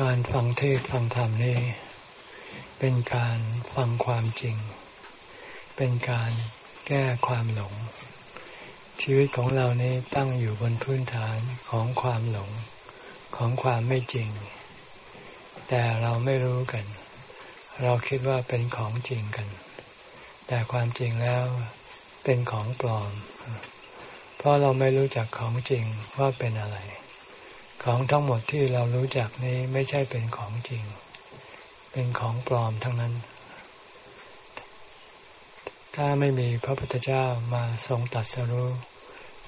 การฟังเทศฟังธรรมนี่เป็นการฟังความจริง เป็นการแก้ความหลง ชีวิตของเรานี้ตั้งอยู่บนพื้นฐานของความหลง ของความไม่จริง แต่เราไม่รู้กัน เราคิดว่าเป็นของจริงกัน แต่ความจริงแล้วเป็นของปลอม เพราะเราไม่รู้จักของจริงว่าเป็นอะไร ของทั้งหมดที่เรารู้จักนี้ไม่ใช่เป็นของจริง เป็นของปลอมทั้งนั้น ถ้าไม่มีพระพุทธเจ้ามาทรงตัดสรู้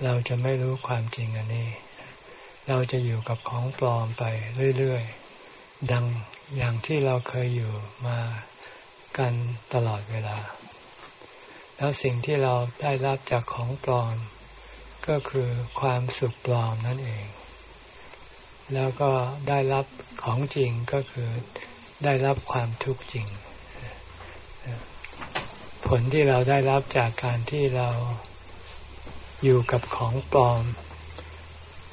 เราจะไม่รู้ความจริงอันนี้ เราจะอยู่กับของปลอมไปเรื่อยๆ ดังอย่างที่เราเคยอยู่มากันตลอดเวลา แล้วสิ่งที่เราได้รับจากของปลอม ก็คือความสุขปลอมนั่นเอง แล้วก็ได้รับของจริงก็คือได้รับความทุกข์จริง ผลที่เราได้รับจากการที่เราอยู่กับของปลอม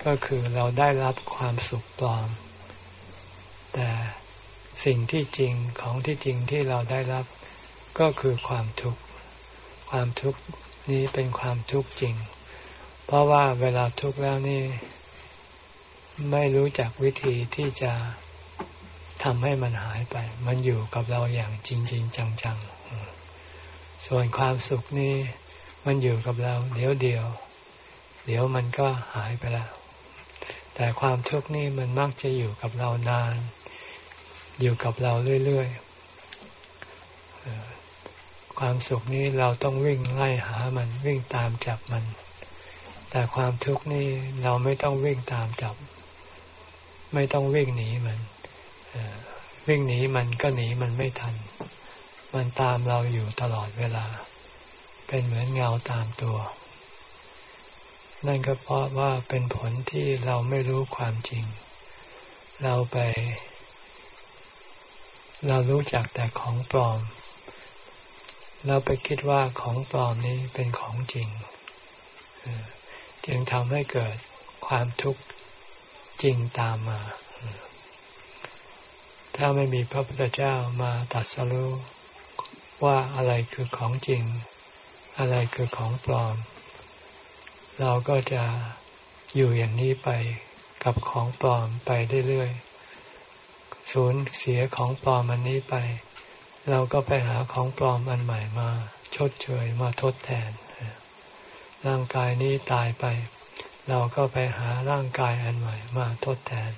ก็คือเราได้รับความสุขปลอม แต่สิ่งที่จริงของที่จริงที่เราได้รับก็คือความทุกข์ความทุกข์นี้เป็นความทุกข์จริง เพราะว่าเวลาทุกข์แล้วนี่ ไม่รู้จักวิธีที่จะทำให้มันหายไป มันอยู่กับเราอย่างจริงจริงจังๆ ส่วนความสุขนี่มันอยู่กับเรา เดี๋ยวเดียว เดี๋ยวมันก็หายไปแล้ว แต่ความทุกข์นี่มันมักจะอยู่กับเรานาน อยู่กับเราเรื่อยๆ ความสุขนี้เราต้องวิ่งไล่หามันวิ่งตามจับมัน แต่ความทุกข์นี่เราไม่ต้องวิ่งตามจับ ไม่ต้องวิ่งหนีมันวิ่งหนีมันก็หนีมันไม่ทัน มันตามเราอยู่ตลอดเวลา เป็นเหมือนเงาตามตัว นั่นก็เพราะว่าเป็นผลที่เราไม่รู้ความจริง เราไป เรารู้จักแต่ของปลอม เราไปคิดว่าของปลอมนี้เป็นของจริง จึงทำให้เกิดความทุกข์ จริงตามมา ถ้าไม่มีพระพุทธเจ้ามาตัดสรู้ว่าอะไรคือของจริง อะไรคือของปลอม เราก็จะอยู่อย่างนี้ไปกับของปลอมไปเรื่อยๆสูญเสียของปลอมอันนี้ไป เราก็ไปหาของปลอมอันใหม่มา ชดเชยมาทดแทน ร่างกายนี้ตายไป เราก็ไปหาร่างกายอันใหม่ มาทดแทน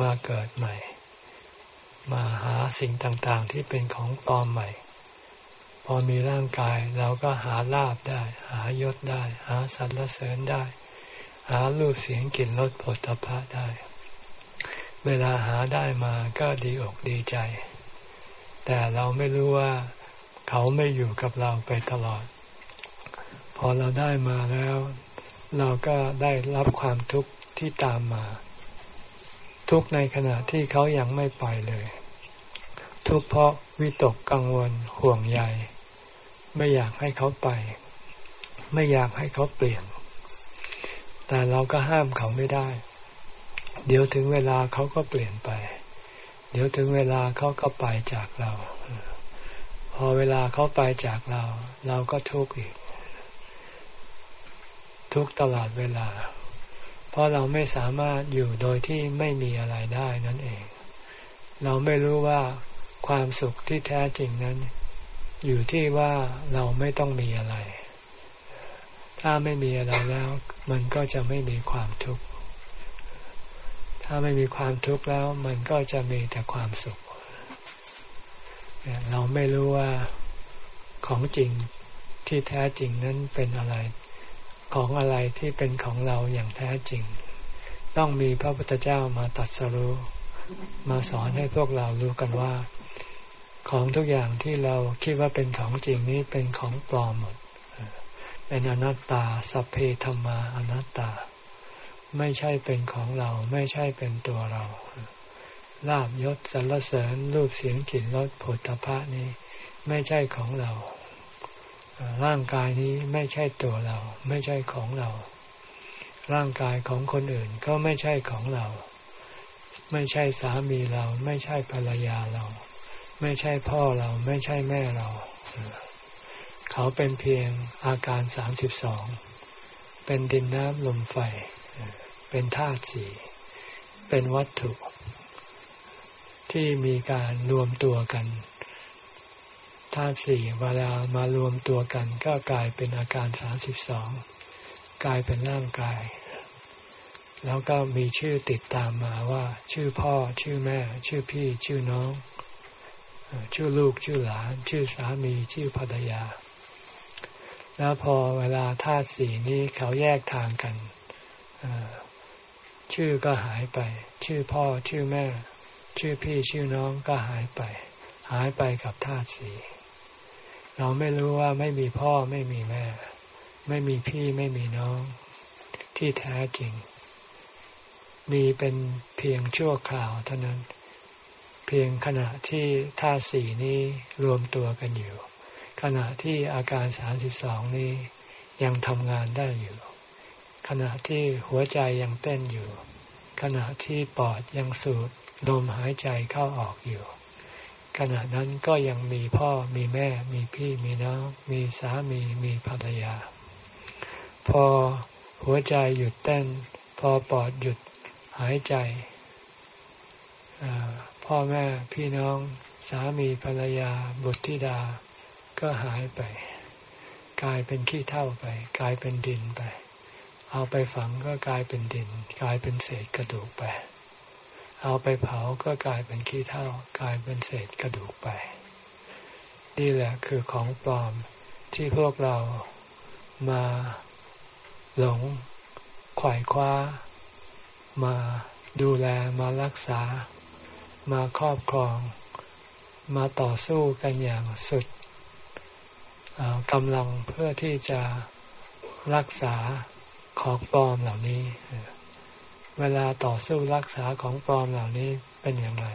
มาเกิดใหม่ มาหาสิ่งต่างๆที่เป็นของปลอมใหม่ พอมีร่างกายเราก็หาลาบได้ หายศได้ หาสรรเสริญได้ หารูปเสียงกลิ่นรสผลตภะได้ เวลาหาได้มาก็ดีอกดีใจ แต่เราไม่รู้ว่าเขาไม่อยู่กับเราไปตลอด พอเราได้มาแล้ว เราก็ได้รับความทุกข์ที่ตามมา ทุกในขณะที่เขายังไม่ไปเลย ทุกเพราะวิตกกังวลห่วงใยไม่อยากให้เขาไป ไม่อยากให้เขาเปลี่ยน แต่เราก็ห้ามเขาไม่ได้ เดี๋ยวถึงเวลาเขาก็เปลี่ยนไป เดี๋ยวถึงเวลาเขาก็ไปจากเรา พอเวลาเขาไปจากเรา เราก็ทุกข์อีก ทุกตลอดเวลา เพราะเราไม่สามารถอยู่โดยที่ไม่มีอะไรได้นั่นเอง เราไม่รู้ว่าความสุขที่แท้จริงนั้น อยู่ที่ว่าเราไม่ต้องมีอะไร ถ้าไม่มีอะไรแล้ว มันก็จะไม่มีความทุกข์ ถ้าไม่มีความทุกข์แล้ว มันก็จะมีแต่ความสุข เราไม่รู้ว่าของจริงที่แท้จริงนั้นเป็นอะไร ของอะไรที่เป็นของเราอย่างแท้จริง ต้องมีพระพุทธเจ้ามาตัดสรู้มาสอนให้พวกเรารู้กันว่า ของทุกอย่างที่เราคิดว่าเป็นของจริงนี้เป็นของปลอมหมด เป็นอนัตตาสัพเพธรรมาอนัตตา ไม่ใช่เป็นของเราไม่ใช่เป็นตัวเราลาบยศสรรเสริญรูปเสียงกลิ่นรสผลตภะนี้ ไม่ใช่ของเรา ร่างกายนี้ไม่ใช่ตัวเรา ไม่ใช่ของเรา ร่างกายของคนอื่นก็ไม่ใช่ของเรา ไม่ใช่สามีเรา ไม่ใช่ภรรยาเรา ไม่ใช่พ่อเราไม่ใช่แม่เรา เขาเป็นเพียงอาการสามสิบสองเป็นดินน้ำลมไฟ เป็นธาตุสี่เป็นวัตถุ ที่มีการรวมตัวกัน ธาตุสี่เวลามารวมตัวกันก็กลายเป็นอาการสามสิบสองกลายเป็นร่างกาย แล้วก็มีชื่อติดตามมาว่า ชื่อพ่อ ชื่อแม่ ชื่อพี่ ชื่อน้อง ชื่อลูก ชื่อหลาน ชื่อสามี ชื่อภรรยา แล้วพอเวลาธาตุสี่นี้เขาแยกทางกัน ชื่อก็หายไป ชื่อพ่อ ชื่อแม่ ชื่อพี่ ชื่อน้องก็หายไป หายไปกับธาตุสี่ เราไม่รู้ว่าไม่มีพ่อไม่มีแม่ ไม่มีพี่ไม่มีน้อง ที่แท้จริง มีเป็นเพียงชั่วคราวเท่านั้น เพียงขณะที่ธาตุสี่นี้รวมตัวกันอยู่ ขณะที่อาการสามสิบสองนี้ยังทำงานได้อยู่ ขณะที่หัวใจยังเต้นอยู่ ขณะที่ปอดยังสูดลมหายใจเข้าออกอยู่ ขณะนั้นก็ยังมีพ่อมีแม่ มีพี่มีน้อง มีสามีมีภรรยา พอหัวใจหยุดเต้น พอปอดหยุดหายใจพ่อแม่พี่น้องสามีภรรยาบุตรธิดา ก็หายไป กลายเป็นขี้เท่าไป กลายเป็นดินไป เอาไปฝังก็กลายเป็นดิน กลายเป็นเศษกระดูกไป เอาไปเผาก็กลายเป็นขี้เถ้ากลายเป็นเศษกระดูกไป นี่แหละคือของปลอมที่พวกเรามาหลงขวายคว้า มาดูแลมารักษา มาครอบครอง มาต่อสู้กันอย่างสุดกำลังเพื่อที่จะรักษาของปลอมเหล่านี้ เวลาต่อสู้รักษาของปลอมเหล่านี้เป็นอย่างไร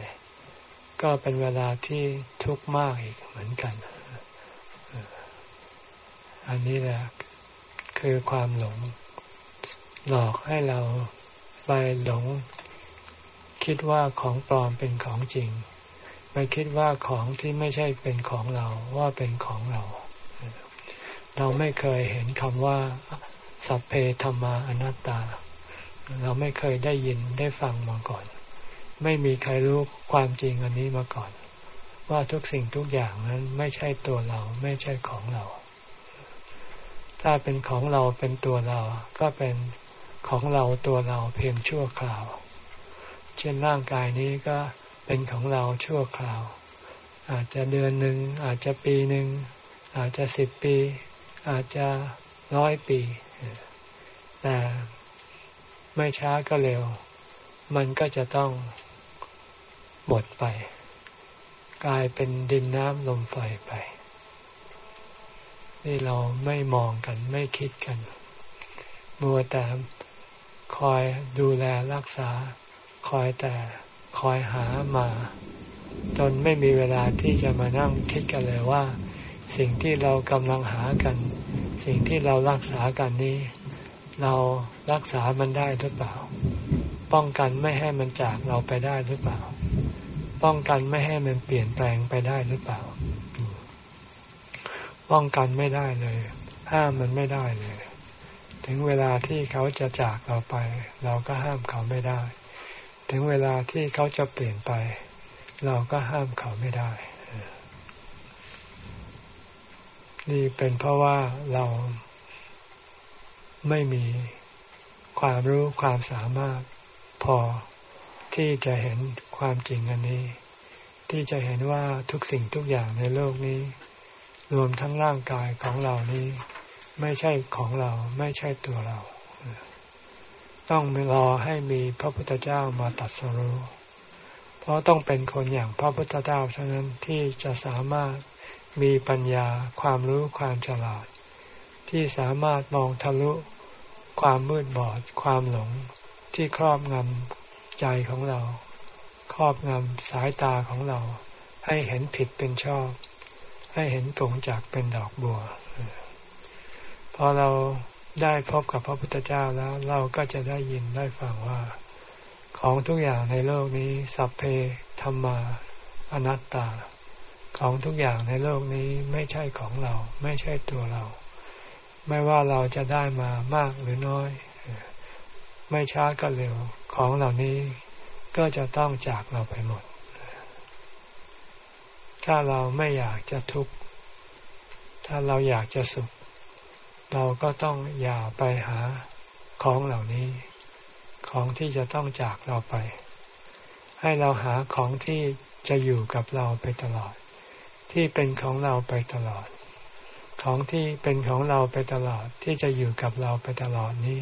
ก็เป็นเวลาที่ทุกข์มากอีกเหมือนกัน อันนี้แหละคือความหลง หลอกให้เราไปหลง คิดว่าของปลอมเป็นของจริง ไปคิดว่าของที่ไม่ใช่เป็นของเราว่าเป็นของเรา เราไม่เคยเห็นคำว่า สัพเพธรรมาอนัตตา เราไม่เคยได้ยินได้ฟังมาก่อน ไม่มีใครรู้ความจริงอันนี้มาก่อน ว่าทุกสิ่งทุกอย่างนั้นไม่ใช่ตัวเราไม่ใช่ของเรา ถ้าเป็นของเราเป็นตัวเราก็เป็นของเราตัวเราเพียงชั่วคราว เช่นร่างกายนี้ก็เป็นของเราชั่วคราว อาจจะเดือนหนึ่งอาจจะปีหนึ่งอาจจะสิบปี อาจจะร้อยปี แต่ ไม่ช้าก็เร็ว มันก็จะต้องหมดไป กลายเป็นดินน้ำลมไฟไป นี่เราไม่มองกันไม่คิดกัน มัวแต่คอยดูแลรักษา คอยแต่คอยหามา จนไม่มีเวลาที่จะมานั่งคิดกันเลยว่า สิ่งที่เรากำลังหากัน สิ่งที่เรารักษากันนี้ เรา รักษามันได้หรือเปล่า ป้องกันไม่ให้มันจากเราไปได้หรือเปล่า ป้องกันไม่ให้มันเปลี่ยนแปลงไปได้หรือเปล่า ป้องกันไม่ได้เลย ห้ามมันไม่ได้เลย ถึงเวลาที่เขาจะจากเราไป เราก็ห้ามเขาไม่ได้ ถึงเวลาที่เขาจะเปลี่ยนไป เราก็ห้ามเขาไม่ได้ นี่เป็นเพราะว่าเราไม่มี ความรู้ความสามารถพอที่จะเห็นความจริงอันนี้ ที่จะเห็นว่าทุกสิ่งทุกอย่างในโลกนี้ รวมทั้งร่างกายของเรานี้ ไม่ใช่ของเราไม่ใช่ตัวเรา ต้องรอให้มีพระพุทธเจ้ามาตัดสรู้เพราะต้องเป็นคนอย่างพระพุทธเจ้าเท่านั้นที่จะสามารถมีปัญญาความรู้ความฉลาด ที่สามารถมองทะลุ ความมืดบอด ความหลงที่ครอบงำใจของเรา ครอบงำสายตาของเรา ให้เห็นผิดเป็นชอบ ให้เห็นกงจากเป็นดอกบัว พอเราได้พบกับพระพุทธเจ้าแล้ว เราก็จะได้ยินได้ฟังว่า ของทุกอย่างในโลกนี้ สัพเพธรรมาอนัตตา ของทุกอย่างในโลกนี้ไม่ใช่ของเรา ไม่ใช่ตัวเรา ไม่ว่าเราจะได้มามากหรือน้อย ไม่ช้าก็เร็วของเหล่านี้ก็จะต้องจากเราไปหมด ถ้าเราไม่อยากจะทุกข์ถ้าเราอยากจะสุข เราก็ต้องอย่าไปหาของเหล่านี้ ของที่จะต้องจากเราไป ให้เราหาของที่จะอยู่กับเราไปตลอด ที่เป็นของเราไปตลอด ของที่เป็นของเราไปตลอดที่จะอยู่กับเราไปตลอดนี้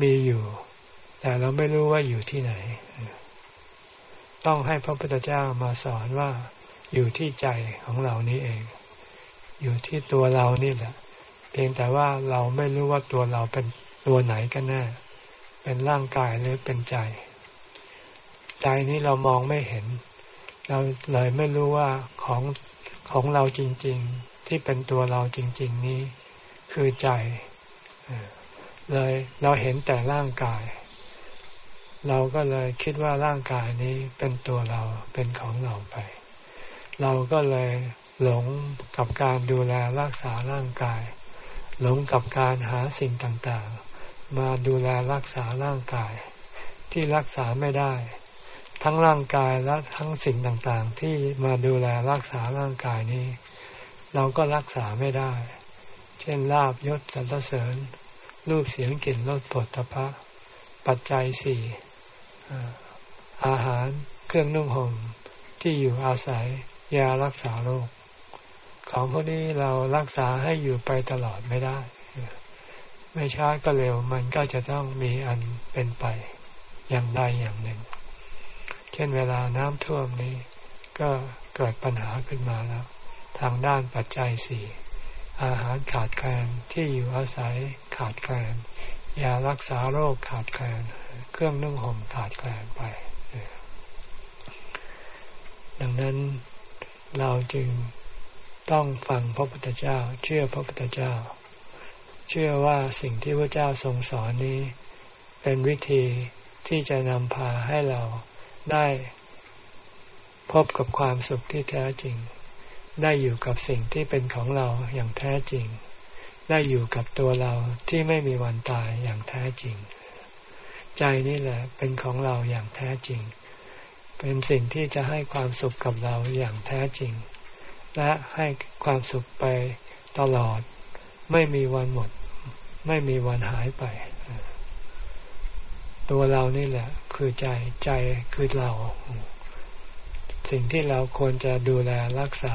มีอยู่ แต่เราไม่รู้ว่าอยู่ที่ไหน ต้องให้พระพุทธเจ้ามาสอนว่า อยู่ที่ใจของเรานี้เอง อยู่ที่ตัวเรานี่แหละ เพียงแต่ว่าเราไม่รู้ว่าตัวเราเป็นตัวไหนกันแน่เป็นร่างกายหรือเป็นใจ ใจนี้เรามองไม่เห็น เราเลยไม่รู้ว่าของของเราจริง ๆ ที่เป็นตัวเราจริง ๆนี้ คือใจเลยเราเห็นแต่ร่างกาย เราก็เลยคิดว่าร่างกายนี้เป็นตัวเราเป็นของเราไป เราก็เลยหลงกับการดูแลรักษาร่างกาย หลงกับการหาสิ่งต่างๆ มาดูแลรักษาร่างกาย ที่รักษาไม่ได้ ทั้งร่างกายและทั้งสิ่งต่างๆ ที่มาดูแลรักษาร่างกายนี้ เราก็รักษาไม่ได้ เช่นลาบยศสรรเสริญ รูปเสียงกลิ่นรสผลตภะปัจจัยสี่อาหารเครื่องนุ่งห่มที่อยู่อาศัยยารักษาโรค ของพวกนี้เรารักษาให้อยู่ไปตลอดไม่ได้ ไม่ช้าก็เร็วมันก็จะต้องมีอันเป็นไปอย่างใดอย่างหนึ่ง เช่นเวลาน้ำท่วมนี้ก็เกิดปัญหาขึ้นมาแล้ว ทางด้านปัจจัยสี่อาหารขาดแคลนที่อยู่อาศัยขาดแคลนยารักษาโรคขาดแคลนเครื่องนุ่งห่มขาดแคลนไป ดังนั้นเราจึงต้องฟังพระพุทธเจ้า เชื่อพระพุทธเจ้า เชื่อว่าสิ่งที่พระเจ้าทรงสอนนี้ เป็นวิธีที่จะนำพาให้เราได้พบกับความสุขที่แท้จริง ได้อยู่กับสิ่งที่เป็นของเราอย่างแท้จริง ได้อยู่กับตัวเราที่ไม่มีวันตายอย่างแท้จริง ใจนี่แหละเป็นของเราอย่างแท้จริง เป็นสิ่งที่จะให้ความสุขกับเราอย่างแท้จริง และให้ความสุขไปตลอด ไม่มีวันหมด ไม่มีวันหายไป ตัวเรานี่แหละ คือใจใจคือเราสิ่งที่เราควรจะดูแลรักษา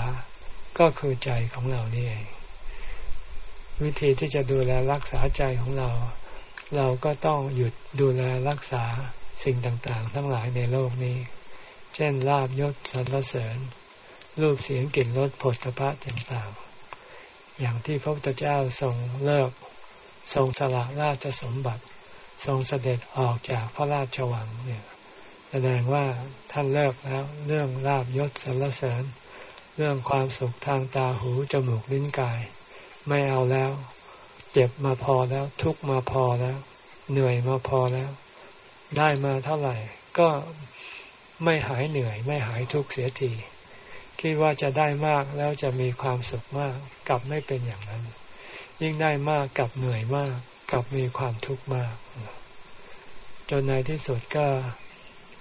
ก็คือใจของเรานี่เอง วิธีที่จะดูแลรักษาใจของเรา เราก็ต้องหยุดดูแลรักษาสิ่งต่างๆ ทั้งหลายในโลกนี้ เช่นลาบยศสรรเสริญ รูปเสียงกลิ่นรสผลตภะต่างๆ อย่างที่พระพุทธเจ้าทรงเลิกทรงสละราชสมบัติ ทรงเสด็จออกจากพระราชวังเนี่ยแสดงว่าท่านเลิกแล้ว เรื่องลาบยศสรรเสริญ เรื่องความสุขทางตาหูจมูกลิ้นกาย ไม่เอาแล้ว เจ็บมาพอแล้ว ทุกมาพอแล้ว เหนื่อยมาพอแล้ว ได้มาเท่าไหร่ ก็ไม่หายเหนื่อย ไม่หายทุกเสียทีคิดว่าจะได้มากแล้วจะมีความสุขมาก กลับไม่เป็นอย่างนั้น ยิ่งได้มากกลับเหนื่อยมาก กลับมีความทุกข์มาก จนในที่สุดก็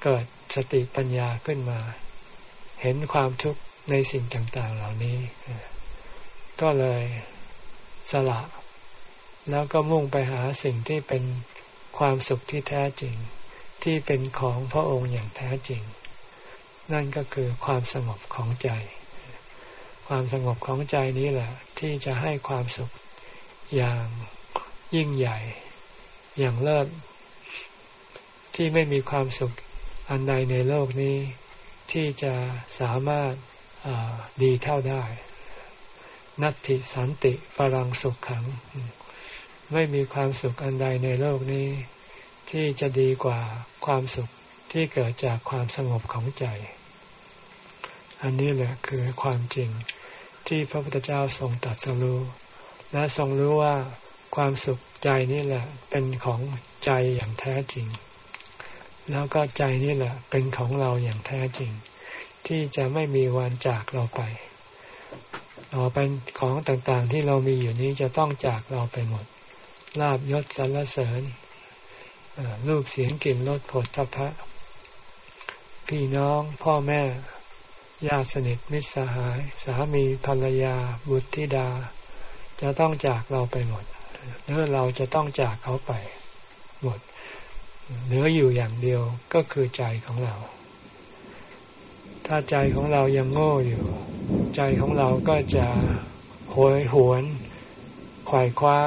เกิดสติปัญญาขึ้นมา เห็นความทุกข์ ในสิ่งต่างๆเหล่านี้ ก็เลยสละ แล้วก็มุ่งไปหาสิ่งที่เป็นความสุขที่แท้จริง ที่เป็นของพระองค์อย่างแท้จริง นั่นก็คือความสงบของใจ ความสงบของใจนี้แหละ ที่จะให้ความสุขอย่างยิ่งใหญ่ อย่างเลิศที่ไม่มีความสุขอันใดในโลกนี้ ที่จะสามารถ ดีเท่าได้ นัตติสันติปรังสุขขัง ไม่มีความสุขอันใดในโลกนี้ ที่จะดีกว่าความสุขที่เกิดจากความสงบของใจ อันนี้แหละคือความจริงที่พระพุทธเจ้าทรงตัดสรู้และทรงรู้ว่าความสุขใจนี่แหละ เป็นของใจอย่างแท้จริง แล้วก็ใจนี่แหละ เป็นของเราอย่างแท้จริง ที่จะไม่มีวันจากเราไปต่อไปของต่างๆที่เรามีอยู่นี้จะต้องจากเราไปหมดลาบยศสรรเสริญรูปเสียงกลิ่นรสผลทพะ พี่น้องพ่อแม่ญาติสนิทมิตรสหาย สามีภรรยา บุตรธิดา จะต้องจากเราไปหมดเนื้อเราจะต้องจากเขาไปหมดเหลืออยู่อย่างเดียวก็คือใจของเรา ถ้าใจของเรายังโง่อยู่ ใจของเราก็จะโหยหวนขวายคว้า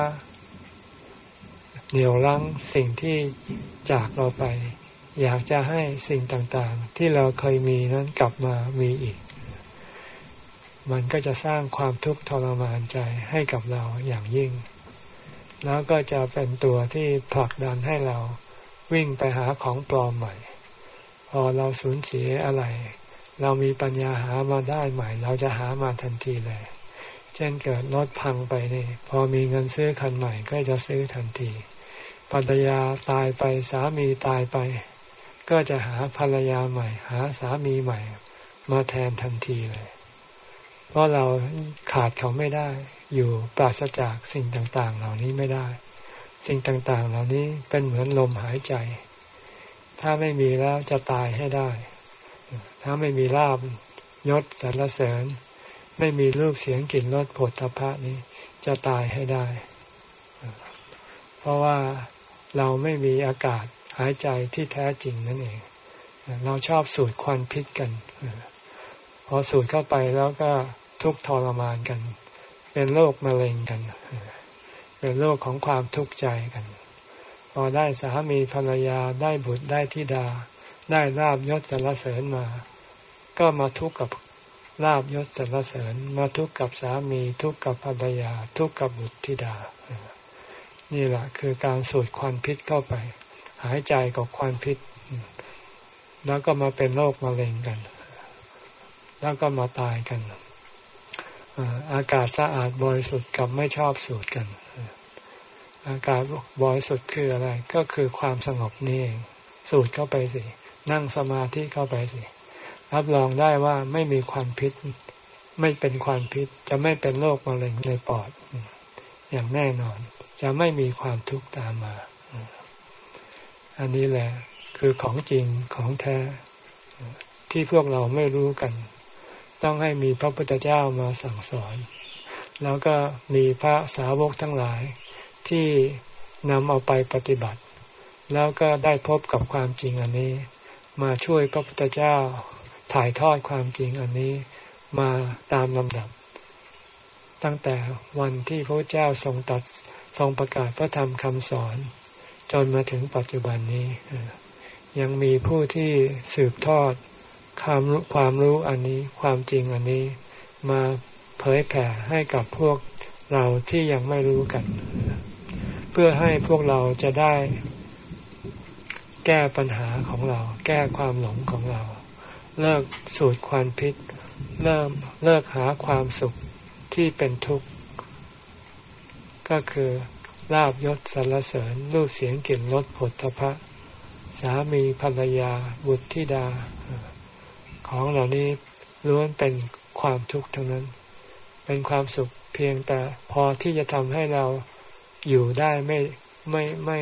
เหนียวรั้งสิ่งที่จากเราไป อยากจะให้สิ่งต่างๆ ที่เราเคยมีนั้นกลับมามีอีก มันก็จะสร้างความทุกข์ทรมานใจให้กับเราอย่างยิ่ง แล้วก็จะเป็นตัวที่ผลักดันให้เราวิ่งไปหาของปลอมใหม่ พอเราสูญเสียอะไร เรามีปัญญาหามาได้ใหม่ เราจะหามาทันทีเลย เช่นเกิดรถพังไปนี่ พอมีเงินซื้อคันใหม่ก็จะซื้อทันทีภรรยาตายไปสามีตายไป ก็จะหาภรรยาใหม่ หาสามีใหม่ มาแทนทันทีเลย เพราะเราขาดเขาไม่ได้ อยู่ปราศจากสิ่งต่างๆ เหล่านี้ไม่ได้ สิ่งต่างๆ เหล่านี้เป็นเหมือนลมหายใจ ถ้าไม่มีแล้วจะตายให้ได้ ถ้าไม่มีลาบยศสรรเสริญ ไม่มีรูปเสียงกลิ่นรสผลทพะนี้จะตายให้ได้ เพราะว่าเราไม่มีอากาศหายใจที่แท้จริงนั่นเอง เราชอบสูดควันพิษกัน พอสูดเข้าไปแล้วก็ทุกทรมานกัน เป็นโรคมะเร็งกัน เป็นโลกของความทุกข์ใจกัน พอได้สามีภรรยาได้บุตรได้ธิดา ได้ลาบยศสรรเสริญมา ก็มาทุกข์กับลาบยศสรรเสริญ มาทุกข์กับสามีทุกข์กับภรรยา ทุกข์กับบุตรธิดา นี่แหละคือการสูดควันพิษเข้าไป หายใจกับควันพิษ แล้วก็มาเป็นโรคมะเร็งกัน แล้วก็มาตายกันอากาศสะอาดบริสุทธิ์กับไม่ชอบสูดกัน อากาศบริสุทธิ์คืออะไร ก็คือความสงบนี่เอง สูดเข้าไปสิ นั่งสมาธิเข้าไปสิ รับรองได้ว่าไม่มีความพิษ ไม่เป็นความพิษ จะไม่เป็นโรคมะเร็งในปอด อย่างแน่นอน จะไม่มีความทุกข์ตามมา อันนี้แหละ คือของจริงของแท้ ที่พวกเราไม่รู้กัน ต้องให้มีพระพุทธเจ้ามาสั่งสอน แล้วก็มีพระสาวกทั้งหลาย ที่นำเอาไปปฏิบัติ แล้วก็ได้พบกับความจริงอันนี้ มาช่วยพระพุทธเจ้าถ่ายทอดความจริงอันนี้มาตามลำดับ ตั้งแต่วันที่พระเจ้าทรงตัดทรงประกาศพระธรรมคำสอน จนมาถึงปัจจุบันนี้ ยังมีผู้ที่สืบทอดความความรู้อันนี้ความจริงอันนี้มาเผยแผ่ให้กับพวกเราที่ยังไม่รู้กัน เพื่อให้พวกเราจะได้ แก้ปัญหาของเรา แก้ความหลงของเรา เลิกสูดควันพิษ เริ่มเลิกหาความสุขที่เป็นทุกข์ ก็คือลาบยศสรรเสริญรูปเสียงกลิ่นรสผลทพะ สามีภรรยา บุตรธิดา ของเหล่านี้ล้วนเป็นความทุกข์ทั้งนั้น เป็นความสุขเพียงแต่พอที่จะทำให้เราอยู่ได้ไม่ไม่ไม่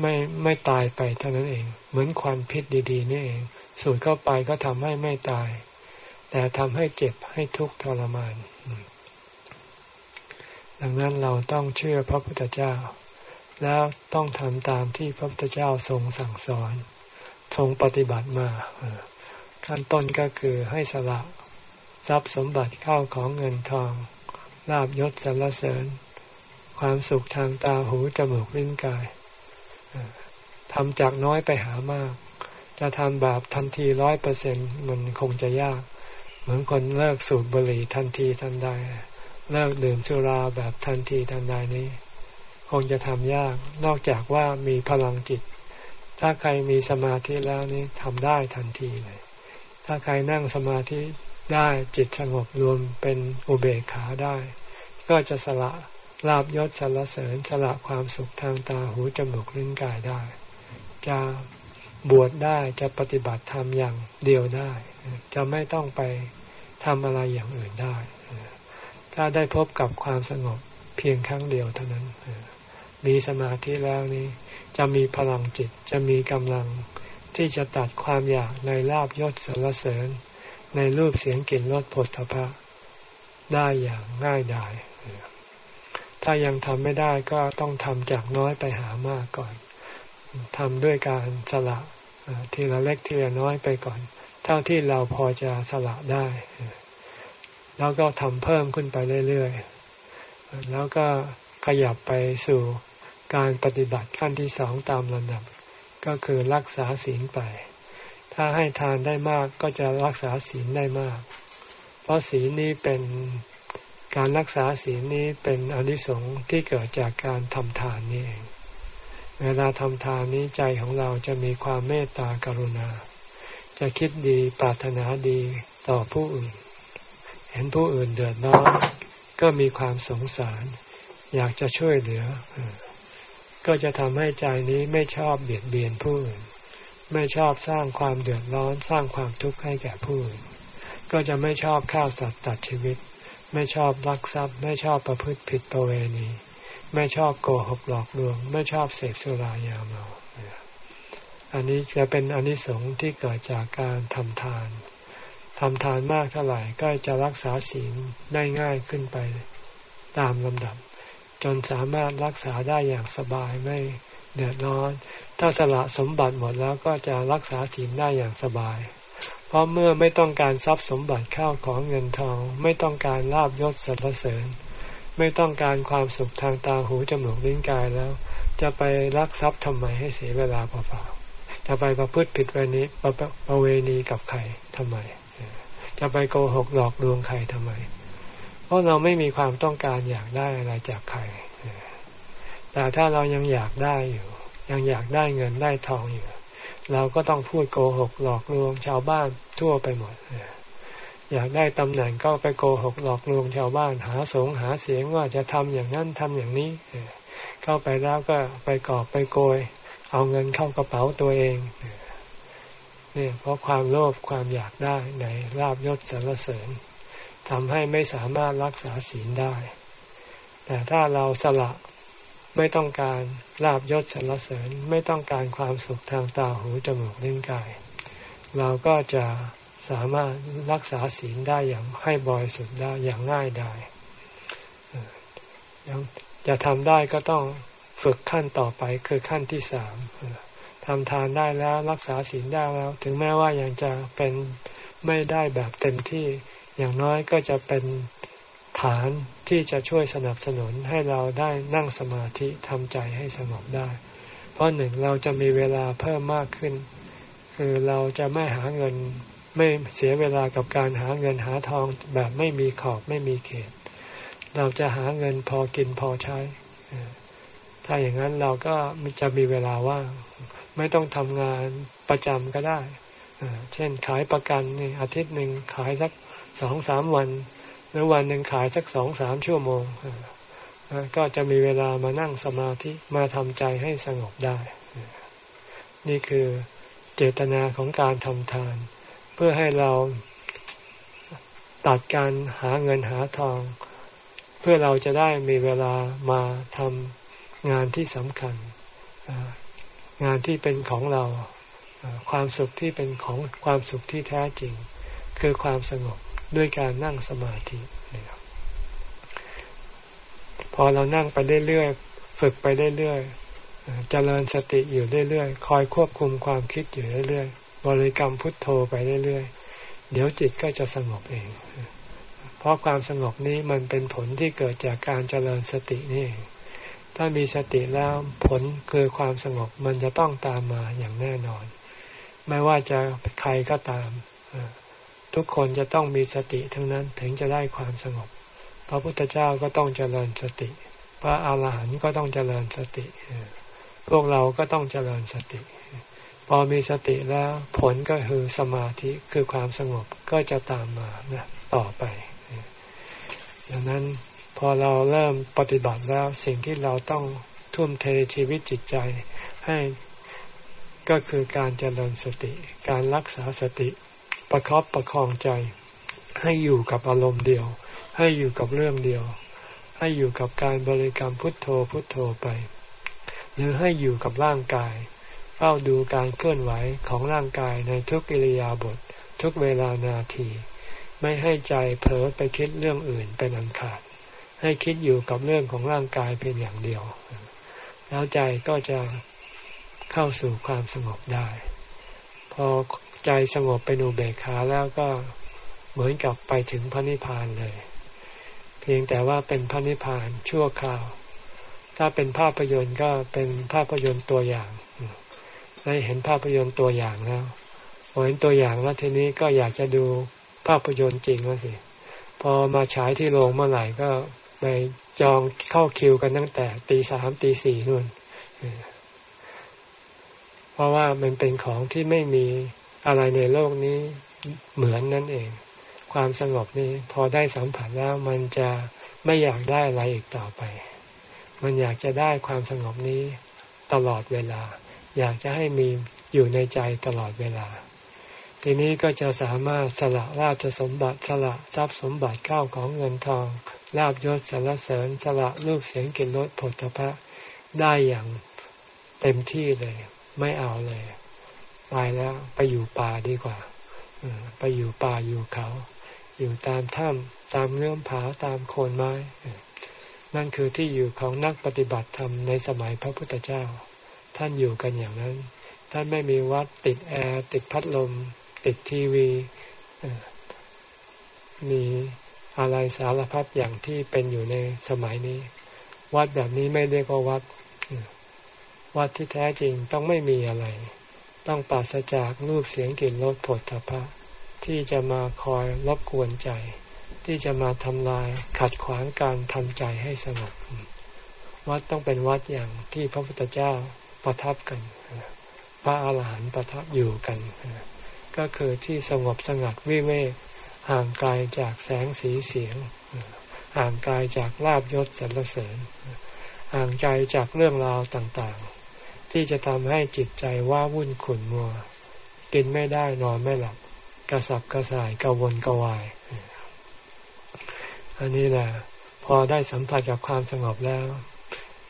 ไม่ไม่ตายไปเท่านั้นเอง เหมือนควันพิษดี ๆ นี่เอง สูดเข้าไปก็ทำให้ไม่ตาย แต่ทำให้เจ็บให้ทุกข์ทรมาน ดังนั้นเราต้องเชื่อพระพุทธเจ้า แล้วต้องทำตามที่พระพุทธเจ้าทรงสั่งสอน ทรงปฏิบัติมาขั้นต้นก็คือให้สละทรัพย์สมบัติเข้าของเงินทองลาบยศสรรเสริญ ความสุขทางตาหูจมูกลิ้นกาย ทำจากน้อยไปหามาก จะทำแบบทันทีร้อยเปอร์เซ็นมันคงจะยาก เหมือนคนเลิกสูบบุหรี่ทันทีทันใด เลิกดื่มสุราแบบทันทีทันใดนี้ คงจะทำยาก นอกจากว่ามีพลังจิต ถ้าใครมีสมาธิแล้วนี่ทำได้ทันทีเลย ถ้าใครนั่งสมาธิได้จิตสงบรวมเป็นอุเบกขาได้ ก็จะสละ ลาบยศสรรเสริญสละความสุขทางตาหูจมูกลิ้นกายได้ จะบวชได้จะปฏิบัติธรรมอย่างเดียวได้ จะไม่ต้องไปทำอะไรอย่างอื่นได้ ถ้าได้พบกับความสงบเพียงครั้งเดียวเท่านั้น มีสมาธิแล้วนี้ จะมีพลังจิตจะมีกำลังที่จะตัดความอยากในลาบยศสรรเสริญ ในรูปเสียงกลิ่นรสผลทพะได้อย่างง่ายดาย ถ้ายังทำไม่ได้ก็ต้องทำจากน้อยไปหามากก่อนทำด้วยการสละทีละเล็กทีละน้อยไปก่อน เท่าที่เราพอจะสละได้ แล้วก็ทำเพิ่มขึ้นไปเรื่อยๆ แล้วก็ขยับไปสู่การปฏิบัติขั้นที่สองตามลำดับ ก็คือรักษาศีลไป ถ้าให้ทานได้มากก็จะรักษาศีลได้มาก เพราะศีลนี้เป็น การรักษาศีลนี้เป็นอนิสงส์ที่เกิดจากการทำทานนี่เอง เวลาทำทานนี้ใจของเราจะมีความเมตตากรุณา จะคิดดีปรารถนาดีต่อผู้อื่น เห็นผู้อื่นเดือดร้อนก็มีความสงสาร อยากจะช่วยเหลือ ก็จะทำให้ใจนี้ไม่ชอบเบียดเบียนผู้อื่น ไม่ชอบสร้างความเดือดร้อนสร้างความทุกข์ให้แก่ผู้อื่น ก็จะไม่ชอบฆ่าสัตว์ตัดชีวิต ไม่ชอบลักทรัพย์ ไม่ชอบประพฤติผิดประเวณี ไม่ชอบโกหกหลอกลวง ไม่ชอบเสพสุรายาเมาอันนี้จะเป็นอนนิสงส์ที่เกิดจากการทำทานทำทานมากเท่าไหร่ก็จะรักษาศีลได้ง่ายขึ้นไปตามลำดับ จนสามารถรักษาได้อย่างสบายไม่เดือดร้อน ถ้าสละสมบัติหมดแล้วก็จะรักษาศีลได้อย่างสบาย ราะเมื่อไม่ต้องการทรัพย์สมบัติข้าวของเงินทอง ไม่ต้องการลาบยศสรรเสริญ ไม่ต้องการความสุขทางตาหูจมูกลิ้นกายแล้ว จะไปรักทรัพย์ทำไมให้เสียเวลาเปล่าๆจะไปประพฤติผิดเวณีประประเวณีกับใครทำไม จะไปโกหกหลอกลวงใครทำไม เพราะเราไม่มีความต้องการอยากได้อะไรจากใคร แต่ถ้าเรายังอยากได้อยู่ ยังอยากได้เงินได้ทองอยู่ เราก็ต้องพูดโกหกหลอกลวงชาวบ้านทั่วไปหมด อยากได้ตำแหน่งก็ไปโกหกหลอกลวงชาวบ้าน หาสงหาเสียงว่าจะทำอย่างนั้นทำอย่างนี้เข้าไปแล้วก็ไปกอบไปโกย เอาเงินเข้ากระเป๋าตัวเองเนี่ยเพราะความโลภความอยากได้ในลาบยศสรรเสริญทำให้ไม่สามารถรักษาศีลได้ แต่ถ้าเราสละ ไม่ต้องการลาบยศสรรเสริญไม่ต้องการความสุขทางตาหูจมูกลิ้นกาย เราก็จะสามารถรักษาศีลได้อย่างให้บริสุทธิ์ได้อย่างง่ายได้ยังจะทำได้ก็ต้องฝึกขั้นต่อไปคือขั้นที่สามทำทานได้แล้วรักษาศีลได้แล้ว ถึงแม้ว่ายังจะเป็นไม่ได้แบบเต็มที่อย่างน้อยก็จะเป็น ฐานที่จะช่วยสนับสนุนให้เราได้นั่งสมาธิทำใจให้สงบได้ เพราะหนึ่งเราจะมีเวลาเพิ่มมากขึ้น คือเราจะไม่หาเงินไม่เสียเวลากับการหาเงินหาทองแบบไม่มีขอบไม่มีเขต เราจะหาเงินพอกินพอใช้ ถ้าอย่างนั้นเราก็จะมีเวลาว่างไม่ต้องทำงานประจำก็ได้ เช่นขายประกันนี่อาทิตย์หนึ่งขายสักสองสามวัน หรือวันหนึ่งขายสักสองสามชั่วโมงก็จะมีเวลามานั่งสมาธิมาทำใจให้สงบได้ นี่คือเจตนาของการทำทาน เพื่อให้เราตัดการหาเงินหาทอง เพื่อเราจะได้มีเวลามาทำงานที่สำคัญ งานที่เป็นของเราความสุขที่เป็นของความสุขที่แท้จริง คือความสงบ ด้วยการนั่งสมาธิพอเรานั่งไปเรื่อยๆฝึกไปเรื่อยๆเจริญสติอยู่เรื่อยๆคอยควบคุมความคิดอยู่เรื่อยๆบริกรรมพุทโธไปเรื่อยๆเดี๋ยวจิตก็จะสงบเอง เพราะความสงบนี้มันเป็นผลที่เกิดจากการเจริญสตินี่ถ้ามีสติแล้วผลคือความสงบมันจะต้องตามมาอย่างแน่นอน ไม่ว่าจะใครก็ตาม ทุกคนจะต้องมีสติทั้งนั้นถึงจะได้ความสงบ พระพุทธเจ้าก็ต้องเจริญสติ พระอาหารหันต์ก็ต้องเจริญสติ พวกเราก็ต้องเจริญสติ พอมีสติแล้วผลก็คือสมาธิคือความสงบก็จะตามมานะต่อไปดังนั้นพอเราเริ่มปฏิบัติแล้วสิ่งที่เราต้องทุ่มเทชีวิตจิตใจให้ก็คือการเจริญสติ การรักษาสติ ประครอบประคองใจ ให้อยู่กับอารมณ์เดียว ให้อยู่กับเรื่องเดียว ให้อยู่กับการบริกรรมพุทโธพุทโธไป หรือให้อยู่กับร่างกาย เฝ้าดูการเคลื่อนไหวของร่างกายในทุกอิริยาบถททุกเวลานาที ไม่ให้ใจเผลอไปคิดเรื่องอื่นเป็นอันขาด ให้คิดอยู่กับเรื่องของร่างกายเพียงอย่างเดียว แล้วใจก็จะเข้าสู่ความสงบได้ พอ ใจสงบไปนูเบกขาแล้วก็เหมือนกับไปถึงพระนิพพานเลย เพียงแต่ว่าเป็นพระนิพพานชั่วคราว ถ้าเป็นภาพยนตร์ก็เป็นภาพยนตร์ตัวอย่างได้เห็นภาพยนตร์ตัวอย่างแล้วพอเห็นตัวอย่างแล้วทีนี้ก็อยากจะดูภาพยนตร์จริงแล้วสิ พอมาฉายที่โรงเมื่อไหร่ก็ไปจองเข้าคิวกันตั้งแต่ตีสามตีสี่นู่นเพราะว่ามันเป็นของที่ไม่มี อะไรในโลกนี้เหมือนนั่นเอง ความสงบนี้พอได้สัมผัสแล้วมันจะไม่อยากได้อะไรอีกต่อไป มันอยากจะได้ความสงบนี้ตลอดเวลา อยากจะให้มีอยู่ในใจตลอดเวลา ทีนี้ก็จะสามารถสละราชสมบัติสละทรัพย์สมบัติข้าวของเงินทองลาบยศสารเสริญสละรูปเสียงกลิ่นรสผลพระได้อย่างเต็มที่เลย ไม่เอาเลย ไปแล้วไปอยู่ป่าดีกว่าไปอยู่ป่าอยู่เขา อยู่ตามถ้ำตามเงื่อมผาตามโคนไม้ นั่นคือที่อยู่ของนักปฏิบัติธรรมในสมัยพระพุทธเจ้า ท่านอยู่กันอย่างนั้น ท่านไม่มีวัดติดแอร์ติดพัดลม ติดทีวีมีอะไรสารพัดอย่างที่เป็นอยู่ในสมัยนี้ วัดแบบนี้ไม่เรียกว่าวัด วัดที่แท้จริงต้องไม่มีอะไร ต้องปราศจากรูปเสียงกลิ่นรสผลทพะที่จะมาคอยรบกวนใจ ที่จะมาทำลายขัดขวางการทำใจให้สงบวัดต้องเป็นวัดอย่างที่พระพุทธเจ้าประทับกัน พระอาหารหันต์ประทับอยู่กัน ก็คือที่สงบสงัดวิเวกห่างไกลจากแสงสีเสียง ห่างไกลจากลาบยศสรรเสริญ ห่างใจจากเรื่องราวต่างๆ ที่จะทำให้จิตใจว่าวุ่นขุ่นมัว กินไม่ได้นอนไม่หลับ กระสับกระส่ายกระวนกระวาย อันนี้แหละพอได้สัมผัสกับความสงบแล้ว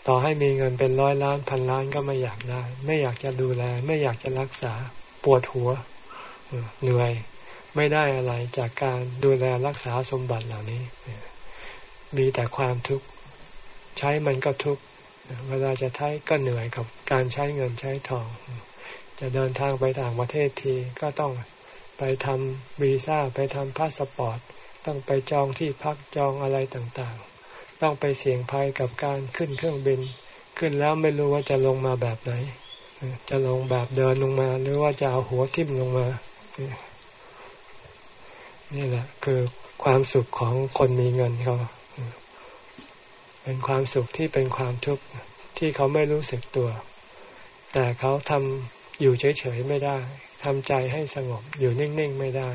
ต่อให้มีเงินเป็นร้อยล้านพันล้านก็ไม่อยากได้ ไม่อยากจะดูแล ไม่อยากจะรักษาปวดหัวเหนื่อยไม่ได้อะไรจากการดูแลรักษาสมบัติเหล่านี้ มีแต่ความทุกข์ ใช้มันก็ทุกข์ เวลาจะใช้ก็เหนื่อยกับการใช้เงินใช้ทอง จะเดินทางไปต่างประเทศทีก็ต้องไปทำวีซ่าไปทำพาสปอร์ต ต้องไปจองที่พักจองอะไรต่างๆ ต้องไปเสี่ยงภัยกับการขึ้นเครื่องบิน ขึ้นแล้วไม่รู้ว่าจะลงมาแบบไหน จะลงแบบเดินลงมา หรือว่าจะเอาหัวทิ่มลงมา นี่แหละคือความสุขของคนมีเงินเขา เป็นความสุขที่เป็นความทุกข์ที่เขาไม่รู้สึกตัว แต่เขาทำอยู่เฉยๆไม่ได้ทำใจให้สงบอยู่นิ่งๆไม่ได้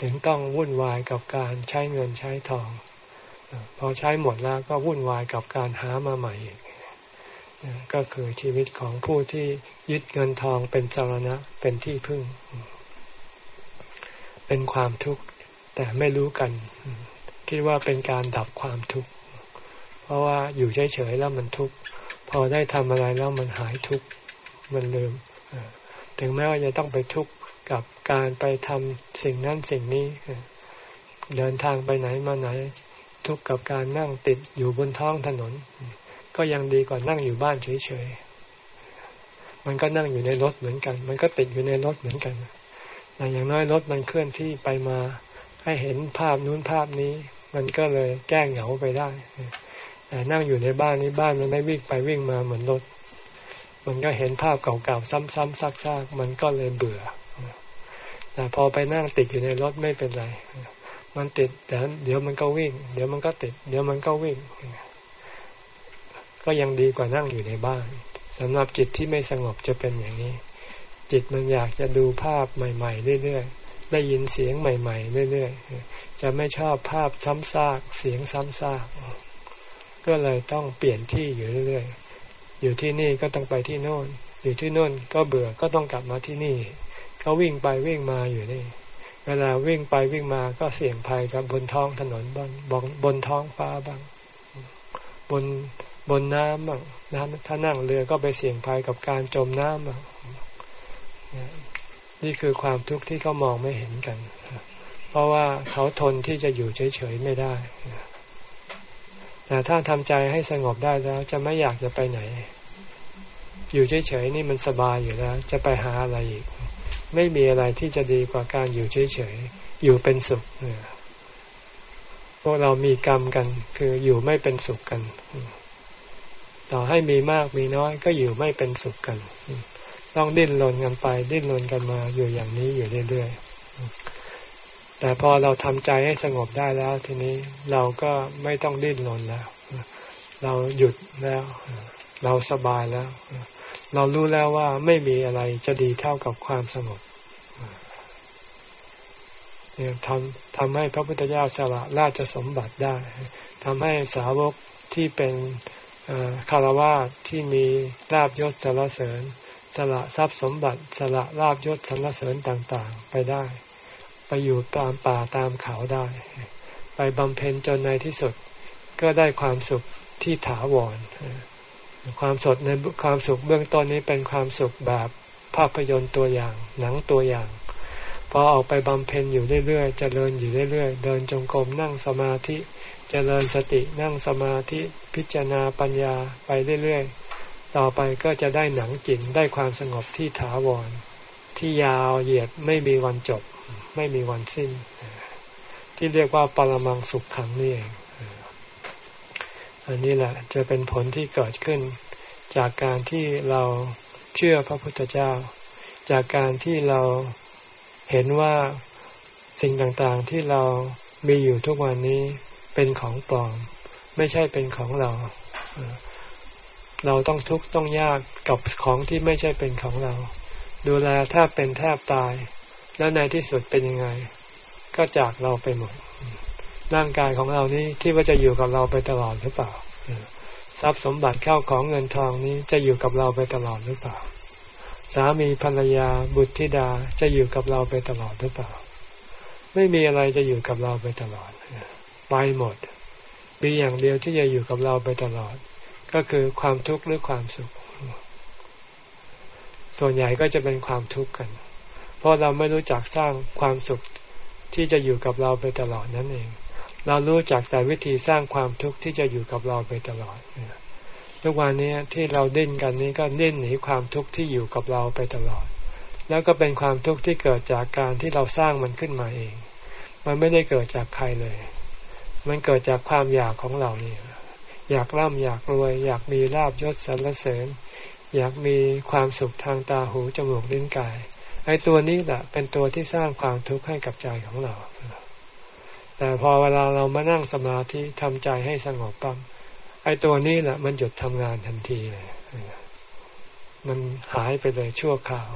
ถึงต้องวุ่นวายกับการใช้เงินใช้ทอง พอใช้หมดแล้วก็วุ่นวายกับการหามาใหม่อีกก็คือชีวิตของผู้ที่ยึดเงินทองเป็นสารณะเป็นที่พึ่ง เป็นความทุกข์แต่ไม่รู้กัน คิดว่าเป็นการดับความทุกข์ เพราะว่าอยู่เฉยๆแล้วมันทุกข์พอได้ทำอะไรแล้วมันหายทุกข์มันลืมถึงแม้ว่าจะต้องไปทุกข์กับการไปทำสิ่งนั้นสิ่งนี้เดินทางไปไหนมาไหน ทุกข์กับการนั่งติดอยู่บนท้องถนน ก็ยังดีกว่านั่งอยู่บ้านเฉยๆ มันก็นั่งอยู่ในรถเหมือนกัน มันก็ติดอยู่ในรถเหมือนกันแต่อย่างน้อยรถมันเคลื่อนที่ไปมาให้เห็นภาพนู้นภาพนี้ มันก็เลยแก้เหงาไปได้ แต่นั่งอยู่ในบ้านนี้บ้านมันไม่วิ่งไปวิ่งมาเหมือนรถ มันก็เห็นภาพเก่าๆซ้ำๆซักๆมันก็เลยเบื่อแต่พอไปนั่งติดอยู่ในรถไม่เป็นไร มันติดแต่เดี๋ยวมันก็วิ่ง เดี๋ยวมันก็ติด เดี๋ยวมันก็วิ่ง ก็ยังดีกว่านั่งอยู่ในบ้านสำหรับจิตที่ไม่สงบจะเป็นอย่างนี้ จิตมันอยากจะดูภาพใหม่ ๆ เรื่อยๆ ได้ยินเสียงใหม่ ๆ เรื่อยๆ จะไม่ชอบภาพซ้ำซาก เสียงซ้ำซาก ก็เลยต้องเปลี่ยนที่อยู่เรื่อยๆ อยู่ที่นี่ก็ต้องไปที่โน่น อยู่ที่โน่นก็เบื่อก็ต้องกลับมาที่นี่เขาวิ่งไปวิ่งมาอยู่นี่ เวลาวิ่งไปวิ่งมาก็เสี่ยงภัยกับบนท้องถนนบ้างบนท้องฟ้าบ้าง บนบนน้ำบ้างน้ำถ้านั่งเรือก็ไปเสี่ยงภัยกับการจมน้ำบ้างนี่คือความทุกข์ที่เขามองไม่เห็นกัน เพราะว่าเขาทนที่จะอยู่เฉยๆไม่ได้ แต่ถ้าทำใจให้สงบได้แล้ว จะไม่อยากจะไปไหน อยู่เฉยๆนี่มันสบายอยู่แล้ว จะไปหาอะไรอีก ไม่มีอะไรที่จะดีกว่าการอยู่เฉยๆอยู่เป็นสุขพวกเรามีกรรมกัน คืออยู่ไม่เป็นสุขกัน ต่อให้มีมากมีน้อย ก็อยู่ไม่เป็นสุขกัน ต้องดิ้นรนกันไป ดิ้นรนกันมาอยู่อย่างนี้อยู่เรื่อยๆ แต่พอเราทำใจให้สงบได้แล้ว ทีนี้เราก็ไม่ต้องดิ้นรนแล้ว เราหยุดแล้ว เราสบายแล้ว เรารู้แล้วว่าไม่มีอะไรจะดีเท่ากับความสงบเนี่ยทำทำให้พระพุทธเจ้าสละราชสมบัติได้ทำให้สาวกที่เป็นคารวะที่มีลาบยศสารเสริญ สละทรัพย์สมบัติ สละลาบยศสารเสริญต่าง ๆ ไปได้ ไปอยู่ตามป่าตามเขาได้ ไปบำเพ็ญจนในที่สุดก็ได้ความสุขที่ถาวรความสดในความสุขเบื้องต้นนี้เป็นความสุขแบบภาพยนตร์ตัวอย่าง หนังตัวอย่างพอออกไปบำเพ็ญอยู่เรื่อยๆเจริญอยู่เรื่อยๆ เดินจงกรมนั่งสมาธิเจริญสตินั่งสมาธิพิจารณาปัญญาไปเรื่อยๆ ต่อไปก็จะได้หนังจิตได้ความสงบที่ถาวร ที่ยาวเหยียดไม่มีวันจบ ไม่มีวันสิ้น ที่เรียกว่าปรมังสุขขังนี่เอง อันนี้แหละจะเป็นผลที่เกิดขึ้น จากการที่เราเชื่อพระพุทธเจ้า จากการที่เราเห็นว่าสิ่งต่างๆที่เรามีอยู่ทุกวันนี้เป็นของปลอม ไม่ใช่เป็นของเรา เราต้องทุกข์ต้องยากกับของที่ไม่ใช่เป็นของเรา ดูแลแทบเป็นแทบตาย แล้วในที่สุดเป็นยังไง ก็จากเราไปหมด ร่างกายของเรานี้ที่ว่าจะอยู่กับเราไปตลอดหรือเปล่าทรัพย์สมบัติเข้าของเงินทองนี้จะอยู่กับเราไปตลอดหรือเปล่า สามีภรรยาบุตรธิดาจะอยู่กับเราไปตลอดหรือเปล่า ไม่มีอะไรจะอยู่กับเราไปตลอดไปหมดมีอย่างเดียวที่จะอยู่กับเราไปตลอด ก็คือความทุกข์หรือความสุข ส่วนใหญ่ก็จะเป็นความทุกข์กันเราะเราไม่รู้จักสร้างความสุขที่จะอยู่กับเราไปตลอดนั่นเอง เรารู้จักแต่วิธีสร้างความทุกข์ที่จะอยู่กับเราไปตลอดทุกวันนี้ที่เราดิ้นกันนี้ก็ดิ้นหนีความทุกข์ที่อยู่กับเราไปตลอด แล้วก็เป็นความทุกข์ที่เกิดจากการที่เราสร้างมันขึ้นมาเอง มันไม่ได้เกิดจากใครเลย มันเกิดจากความอยากของเราเนี่ยอยากร่ำอยากรวย อยากมีลาบยศสรรเสริญ อยากมีความสุขทางตาหูจมูกลิ้นกาย ไอ้ตัวนี้แหละเป็นตัวที่สร้างความทุกข์ให้กับใจของเรา แต่พอเวลาเรามานั่งสมาธิทำใจให้สงบปั๊มไอ้ตัวนี้แหละมันหยุดทำงานทันทีเลย มันหายไปเลยชั่วคราว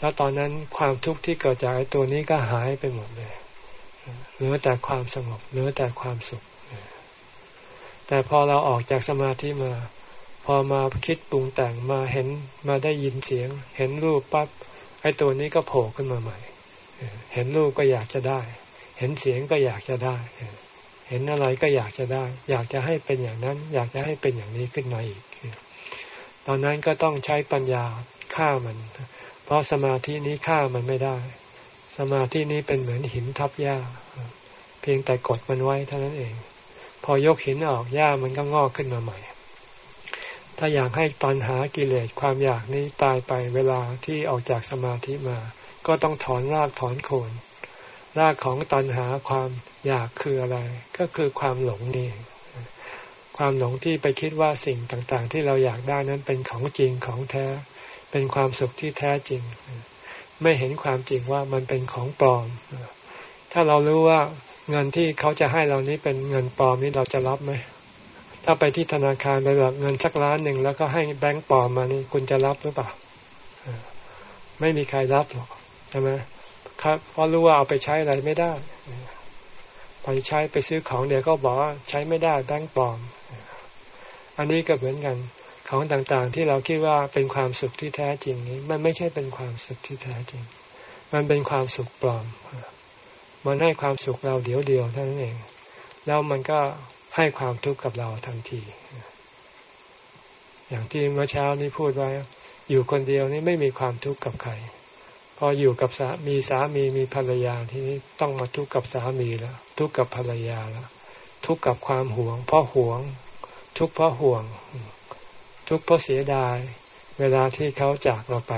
แล้วตอนนั้นความทุกข์ที่เกิดจากไอ้ตัวนี้ก็หายไปหมดเลย เหลือแต่ความสงบ เหลือแต่ความสุข แต่พอเราออกจากสมาธิมา พอมาคิดปรุงแต่งมาเห็นมาได้ยินเสียง เห็นรูปปั๊บ ไอ้ตัวนี้ก็โผล่ขึ้นมาใหม่ เห็นรูปก็อยากจะได้ เห็นเสียงก็อยากจะได้ เห็นอะไรก็อยากจะได้ อยากจะให้เป็นอย่างนั้น อยากจะให้เป็นอย่างนี้ขึ้นมาอีก ตอนนั้นก็ต้องใช้ปัญญาฆ่ามัน เพราะสมาธินี้ฆ่ามันไม่ได้ สมาธินี้เป็นเหมือนหินทับหญ้า เพียงแต่กดมันไว้เท่านั้นเอง พอยกหินออกหญ้ามันก็งอกขึ้นมาใหม่ ถ้าอยากให้ตัณหากิเลสความอยากนี้ตายไปเวลาที่ออกจากสมาธิมา ก็ต้องถอนรากถอนโคนรากของตัณหาความอยากคืออะไร ก็คือความหลงนี่ความหลงที่ไปคิดว่าสิ่งต่างๆ ที่เราอยากได้นั้นเป็นของจริงของแท้ เป็นความสุขที่แท้จริง ไม่เห็นความจริงว่ามันเป็นของปลอม ถ้าเรารู้ว่าเงินที่เขาจะให้เรานี้เป็นเงินปลอมนี้เราจะรับไหม ถ้าไปที่ธนาคารไปแบบเงินสักล้านหนึ่งแล้วก็ให้แบงก์ปลอมมานี่คุณจะรับหรือเปล่าไม่มีใครรับหรอกใช่ไหมครับเพราะรู้ว่าเอาไปใช้อะไรไม่ได้ไปใช้ไปซื้อของเดี๋ยวก็บอกว่าใช้ไม่ได้แบงค์ปลอม อันนี้ก็เหมือนกันของต่างๆ ที่เราคิดว่าเป็นความสุขที่แท้จริงนี้ มันไม่ใช่เป็นความสุขที่แท้จริง มันเป็นความสุขปลอม มันให้ความสุขเราเดียวเดียวเท่านั้นเอง แล้วมันก็ ให้ความทุกข์กับเราทันที อย่างที่เมื่อเช้านี้พูดไว้ อยู่คนเดียวนี่ไม่มีความทุกข์กับใคร พออยู่กับสามีสามีมีภรรยาที่นี้ต้องมาทุกข์กับสามีแล้ว ทุกข์กับภรรยาแล้ว ทุกข์กับความหวง เพราะหวง ทุกข์เพราะห่วง ทุกข์เพราะเสียดาย เวลาที่เขาจากเราไป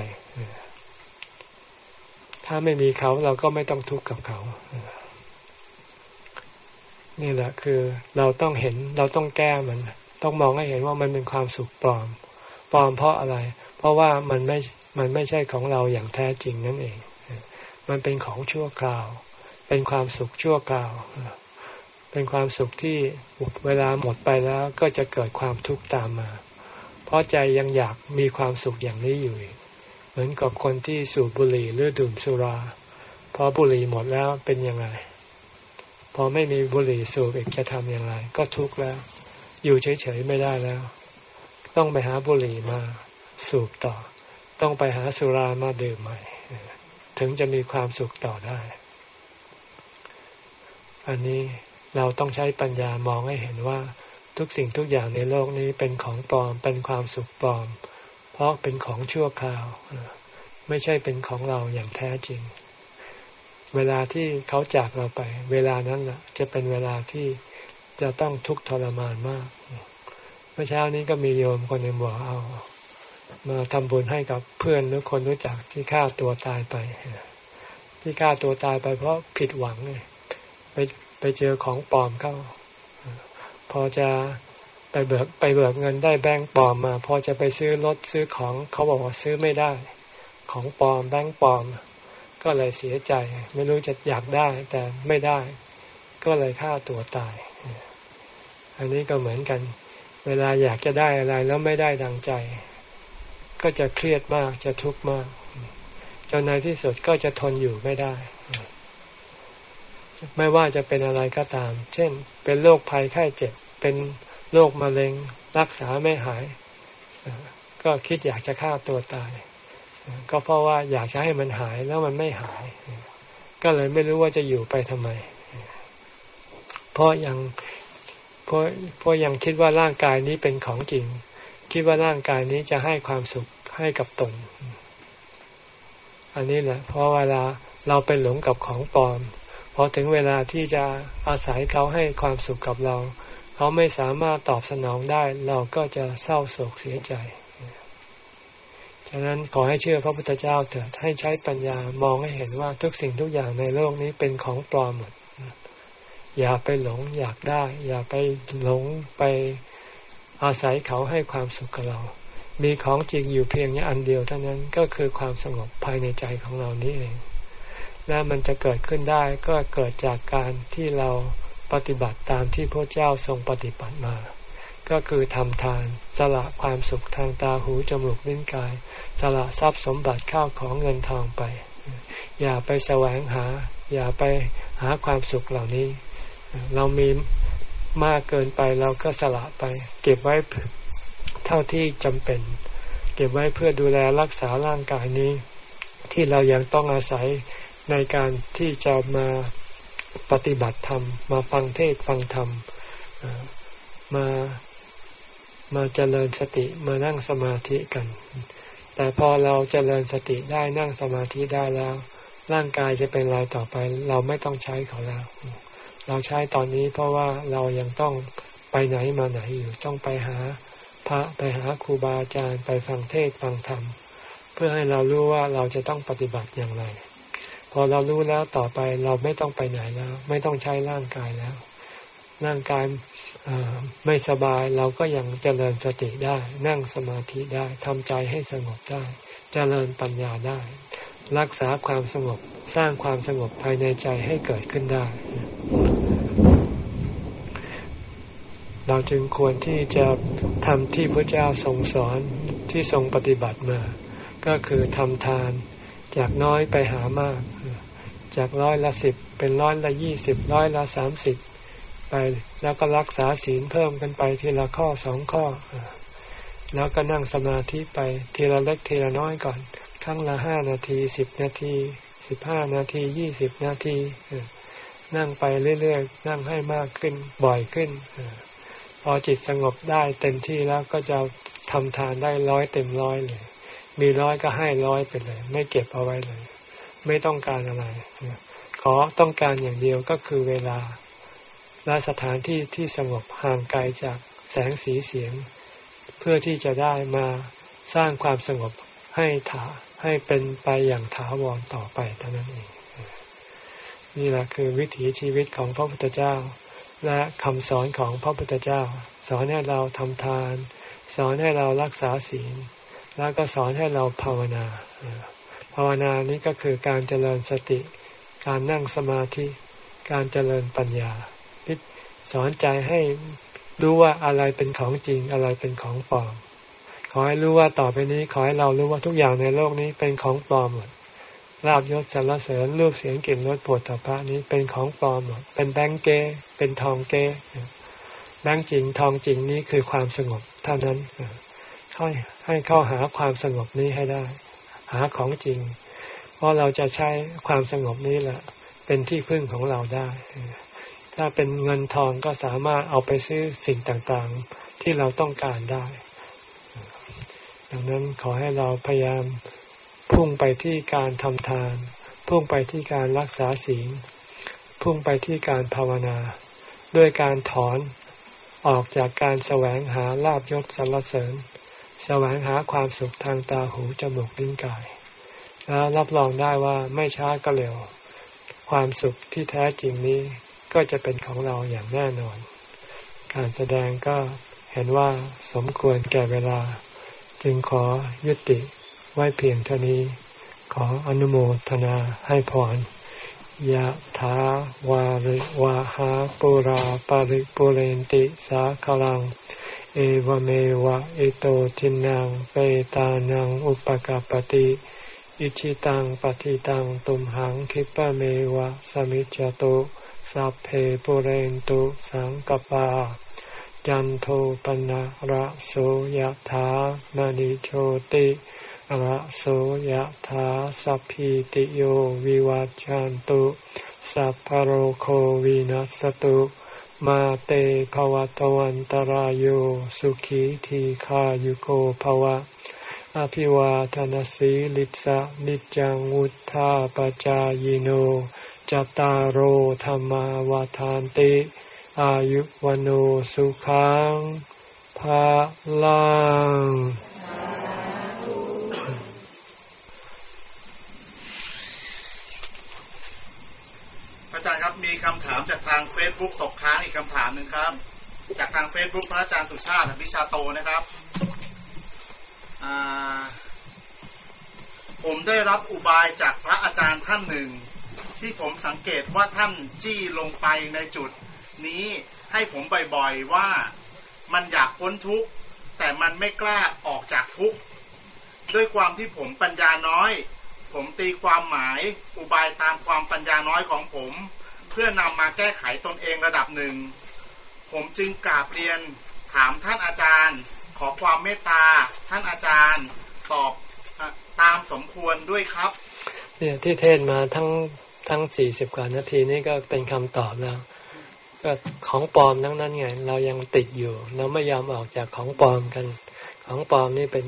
ถ้าไม่มีเขาเราก็ไม่ต้องทุกข์กับเขา นี่แหละคือเราต้องเห็นเราต้องแก้มัน ต้องมองให้เห็นว่ามันเป็นความสุขปลอม ปลอมเพราะอะไร เพราะว่ามันไม่มันไม่ใช่ของเราอย่างแท้จริงนั่นเอง มันเป็นของชั่วคราว เป็นความสุขชั่วคราว เป็นความสุขที่เวลาหมดไปแล้วก็จะเกิดความทุกข์ตามมา เพราะใจยังอยากมีความสุขอย่างนี้อยู่ เหมือนกับคนที่สูบบุหรี่หรือดื่มสุรา พอบุหรี่หมดแล้วเป็นยังไง พอไม่มีบุหรี่สูบอีกจะทำอย่างไร ก็ทุกข์แล้ว อยู่เฉยๆไม่ได้แล้ว ต้องไปหาบุหรี่มาสูบต่อ ต้องไปหาสุรามาดื่มใหม่ ถึงจะมีความสุขต่อได้ อันนี้เราต้องใช้ปัญญามองให้เห็นว่าทุกสิ่งทุกอย่างในโลกนี้เป็นของปลอมเป็นความสุขปลอม เพราะเป็นของชั่วคราว ไม่ใช่เป็นของเราอย่างแท้จริง เวลาที่เขาจากเราไป เวลานั้นล่ะ จะเป็นเวลาที่จะต้องทุกข์ทรมานมาก เมื่อเช้านี้ก็มีโยมคนหนึ่งบอกเอา มาทำบุญให้กับเพื่อนหรือคนรู้จักที่ฆ่าตัวตายไป ที่ฆ่าตัวตายไปเพราะผิดหวังเลยไปไปเจอของปลอมเข้า พอจะไปเบิกไปเบิกเงินได้แบงค์ปลอมมา พอจะไปซื้อรถซื้อของเขาบอกว่าซื้อไม่ได้ ของปลอมแบงค์ปลอม ก็เลยเสียใจ ไม่รู้จะอยากได้ แต่ไม่ได้ ก็เลยฆ่าตัวตาย อันนี้ก็เหมือนกัน เวลาอยากจะได้อะไรแล้วไม่ได้ดังใจ ก็จะเครียดมากจะทุกข์มากจนในที่สุดก็จะทนอยู่ไม่ได้ ไม่ว่าจะเป็นอะไรก็ตาม เช่น เป็นโรคภัยไข้เจ็บ เป็นโรคมะเร็ง รักษาไม่หาย ก็คิดอยากจะฆ่าตัวตาย ก็เพราะว่าอยากจะให้มันหายแล้วมันไม่หาย ก็เลยไม่รู้ว่าจะอยู่ไปทำไม เพราะยังเพราะเพราะยังคิดว่าร่างกายนี้เป็นของจริง คิดว่าร่างกายนี้จะให้ความสุขให้กับตน อันนี้แหละ เพราะเวลาเราไปหลงกับของปลอมพอถึงเวลาที่จะอาศัยเขาให้ความสุขกับเรา เขาไม่สามารถตอบสนองได้ เราก็จะเศร้าโศกเสียใจ ฉะนั้นขอให้เชื่อพระพุทธเจ้าเถิดให้ใช้ปัญญามองให้เห็นว่าทุกสิ่งทุกอย่างในโลกนี้เป็นของปลอมหมด อย่าไปหลงอยากได้ อย่าไปหลงไปอาศัยเขาให้ความสุขกับเรา มีของจริงอยู่เพียงอันเดียวเท่านั้นก็คือความสงบภายในใจของเรานี้เอง และมันจะเกิดขึ้นได้ก็เกิดจากการที่เราปฏิบัติตามที่พระเจ้าทรงปฏิบัติมา ก็คือทำทาน สละความสุขทางตาหูจมูกลิ้นกาย สละทรัพย์สมบัติข้าวของเงินทองไป อย่าไปแสวงหา อย่าไปหาความสุขเหล่านี้ เรามีมากเกินไปเราก็สละไป เก็บไว้เท่าที่จำเป็น เก็บไว้เพื่อดูแลรักษาร่างกายนี้ ที่เรายังต้องอาศัยในการที่จะมาปฏิบัติธรรม มาฟังเทศฟังธรรมมา มาเจริญสติมานั่งสมาธิกัน แต่พอเราเจริญสติได้นั่งสมาธิได้แล้ว ร่างกายจะเป็นไรต่อไป เราไม่ต้องใช้เขาแล้ว เราใช้ตอนนี้เพราะว่าเรายังต้องไปไหนมาไหนอยู่ต้องไปหาพระไปหาครูบาอาจารย์ไปฟังเทศฟังธรรม เพื่อให้เรารู้ว่าเราจะต้องปฏิบัติอย่างไร พอเรารู้แล้วต่อไปเราไม่ต้องไปไหนแล้ว ไม่ต้องใช้ร่างกายแล้ว ร่างกายไม่สบายเราก็ยังเจริญสติได้ นั่งสมาธิได้ทำใจให้สงบได้ เจริญปัญญาได้ รักษาความสงบสร้างความสงบภายในใจให้เกิดขึ้นได้ เราจึงควรที่จะทำที่พระเจ้าทรงสอนที่ทรงปฏิบัติมา ก็คือทำทานจากน้อยไปหามาก จากร้อยละสิบเป็นร้อยละยี่สิบร้อยละสามสิบ ไป แล้วก็รักษาศีลเพิ่มกันไปทีละข้อสองข้อ แล้วก็นั่งสมาธิไปทีละเล็กทีละน้อยก่อน ครั้งละห้านาทีสิบนาทีสิบห้านาทียี่สิบนาทีนั่งไปเรื่อยๆ นั่งให้มากขึ้นบ่อยขึ้นพอจิตสงบได้เต็มที่แล้วก็จะทำทานได้ร้อยเต็มร้อยเลย มีร้อยก็ให้ร้อยไปเลย ไม่เก็บเอาไว้เลย ไม่ต้องการอะไร ขอต้องการอย่างเดียวก็คือเวลา และสถานที่ที่สงบห่างไกลจากแสงสีเสียง เพื่อที่จะได้มาสร้างความสงบให้ถาให้เป็นไปอย่างถาวรต่อไปเท่านั้นเอง นี่แหละคือวิถีชีวิตของพระพุทธเจ้า และคำสอนของพระพุทธเจ้า สอนให้เราทำทาน สอนให้เรารักษาศีล แล้วก็สอนให้เราภาวนา ภาวนานี้ก็คือการเจริญสติ การนั่งสมาธิ การเจริญปัญญา สอนใจให้รู้ว่าอะไรเป็นของจริงอะไรเป็นของปลอม ขอให้รู้ว่าต่อไปนี้ขอให้เรารู้ว่าทุกอย่างในโลกนี้เป็นของปลอมหมดลาบยศสรรเสริญรูปเสียงกลิ่นรสปวดตาพระนี้เป็นของปลอมหมดเป็นแบงเกเป็นทองเกแบงจริงทองจริงนี้คือความสงบเท่านั้นให้ให้เข้าหาความสงบนี้ให้ได้ หาของจริง เพราะเราจะใช้ความสงบนี้แหละเป็นที่พึ่งของเราได้ ถ้าเป็นเงินทองก็สามารถเอาไปซื้อสิ่งต่างๆ ที่เราต้องการได้ ดังนั้นขอให้เราพยายามพุ่งไปที่การทำทาน พุ่งไปที่การรักษาศีล พุ่งไปที่การภาวนา ด้วยการถอนออกจากการแสวงหาลาบยศสรรเสริญ แสวงหาความสุขทางตาหูจมูกลิ้นกาย แล้วรับรองได้ว่าไม่ช้าก็เร็ว ความสุขที่แท้จริงนี้ ก็จะเป็นของเราอย่างแน่นอน การแสดงก็เห็นว่าสมควรแก่เวลา จึงขอยุติไว้เพียงเท่านี้ ขออนุโมทนาให้พรยะถาวาริวาหาปุราปาริปุเรนติสาคลัง เอวเมวะอิโตทินังเปตานังอุปกาปติ อิชิตังปฏิตังตุมหังคิปะเมวะสมิจจตุ สัพเพปุเรนตุสังกปา จันโทปนะระโสยถามณิโชติระโสยถาสัพพิติโยวิวัจจันตุ สัพพโรโควินัสตุ มาเตภวตวันตารโยสุขีทีขายุโกภวะ อภิวาทนสีลิสะนิจังวุธาปจายโน จตารโหธรรมาวาทานติ อายุวโนสุขังภาลังอาจารย์ครับมีคำถามจากทางเฟซบุ๊กตกค้างอีกคำถามหนึ่งครับ จากทางเฟซบุ๊กพระอาจารย์สุชาติวิชาโตนะครับผมได้รับอุบายจากพระอาจารย์ท่านหนึ่ง ที่ผมสังเกตว่าท่านจี้ลงไปในจุดนี้ให้ผมบ่อยๆว่ามันอยากพ้นทุกข์แต่มันไม่กล้าออกจากทุกข์ด้วยความที่ผมปัญญาน้อย ผมตีความหมายอุบายตามความปัญญาน้อยของผม เพื่อนำมาแก้ไขตนเองระดับหนึ่ง ผมจึงกราบเรียนถามท่านอาจารย์ ขอความเมตตาท่านอาจารย์ตอบตามสมควรด้วยครับเนี่ยที่เทศมาทั้ง ทั้งสี่สิบกว่านาทีนี่ก็เป็นคำตอบแล้ว ก็ของปลอมทั้งนั้นไง เรายังติดอยู่ เราไม่ยอมออกจากของปลอมกัน ของปลอมนี่เป็น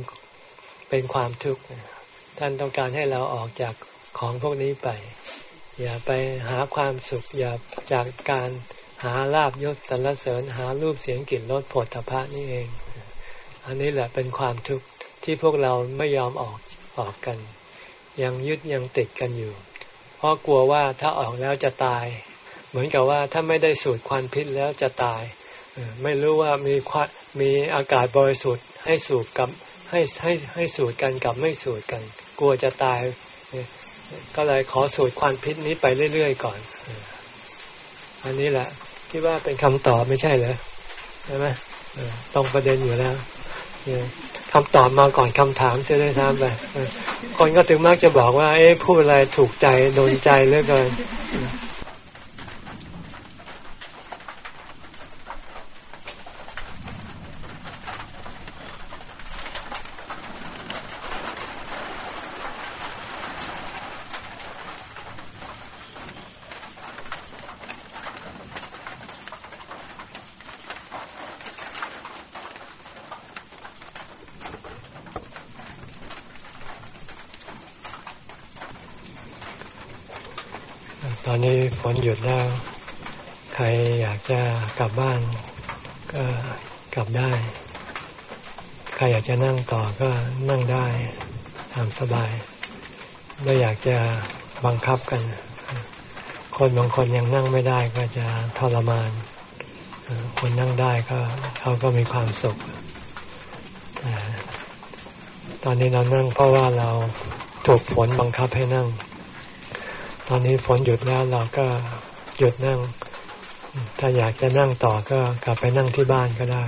เป็นความทุกข์ท่านต้องการให้เราออกจากของพวกนี้ไป อย่าไปหาความสุข อย่าจากการหาลาบยศสรรเสริญหารูปเสียงกลิ่นรสผลทพะนี่เอง อันนี้แหละเป็นความทุกข์ที่พวกเราไม่ยอมออกออกกัน ยังยึดยังติดกันอยู่ เพราะกลัวว่าถ้าออกแล้วจะตาย เหมือนกับว่าถ้าไม่ได้สูดควันพิษแล้วจะตายไม่รู้ว่ามีควันมีอากาศบริสุทธิ์ให้สูดกับให้ให้ให้สูดกันกับไม่สูดกัน กลัวจะตาย ก็เลยขอสูดควันพิษนี้ไปเรื่อยๆก่อน อันนี้แหละที่ว่าเป็นคำตอบไม่ใช่เหรอใช่ไหมตรงประเด็นอยู่แล้ว คำตอบมาก่อนคำถามเสียด้วยซ้ำไปคนก็ถึงมักจะบอกว่า เอ๊ะพูดอะไรถูกใจโดนใจเหลือเกิน ตอนนี้ฝนหยุดแล้ว ใครอยา กลับบ้านก็กลับได้ ใครอยากจะนั่งต่อก็นั่งได้ตามสบาย ไม่อยากจะบังคับกัน คนบางคนยังนั่งไม่ได้ก็จะทรมาน คนนั่งได้ก็เขาก็มีความสุข ตอนนี้เรานั่งเพราะว่าเราถูกฝนบังคับให้นั่ง ตอนนี้ฝนหยุดแล้วเราก็หยุดนั่ง ถ้าอยากจะนั่งต่อก็กลับไปนั่งที่บ้านก็ได้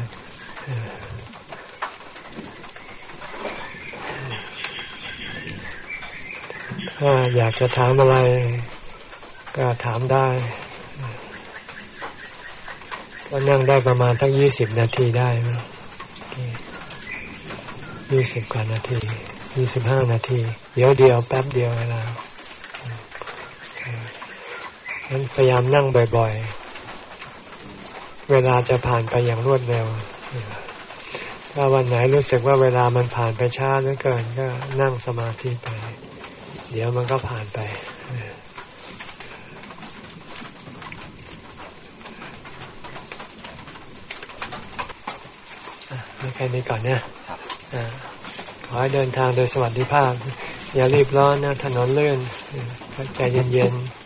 ถ้าอยากจะถามอะไร ก็ถามได้ ก็นั่งได้ประมาณทั้งยี่สิบนาทีได้ยี่สิบกว่านาทียี่สิบห้านาที เดี๋ยวเดียวแป๊บเดียวเวลางั้นพยายามนั่งบ่อย ๆ เวลาจะผ่านไปอย่างรวดเร็ว ถ้าวันไหนรู้สึกว่าเวลามันผ่านไปช้าเหลือเกินก็นั่งสมาธิไป เดี๋ยวมันก็ผ่านไปมีใครมีก่อนเนี่ยขอให้เดินทางโดยสวัสดิภาพ อย่ารีบร้อนนะ ถนนเลื่อนใจเย็นๆ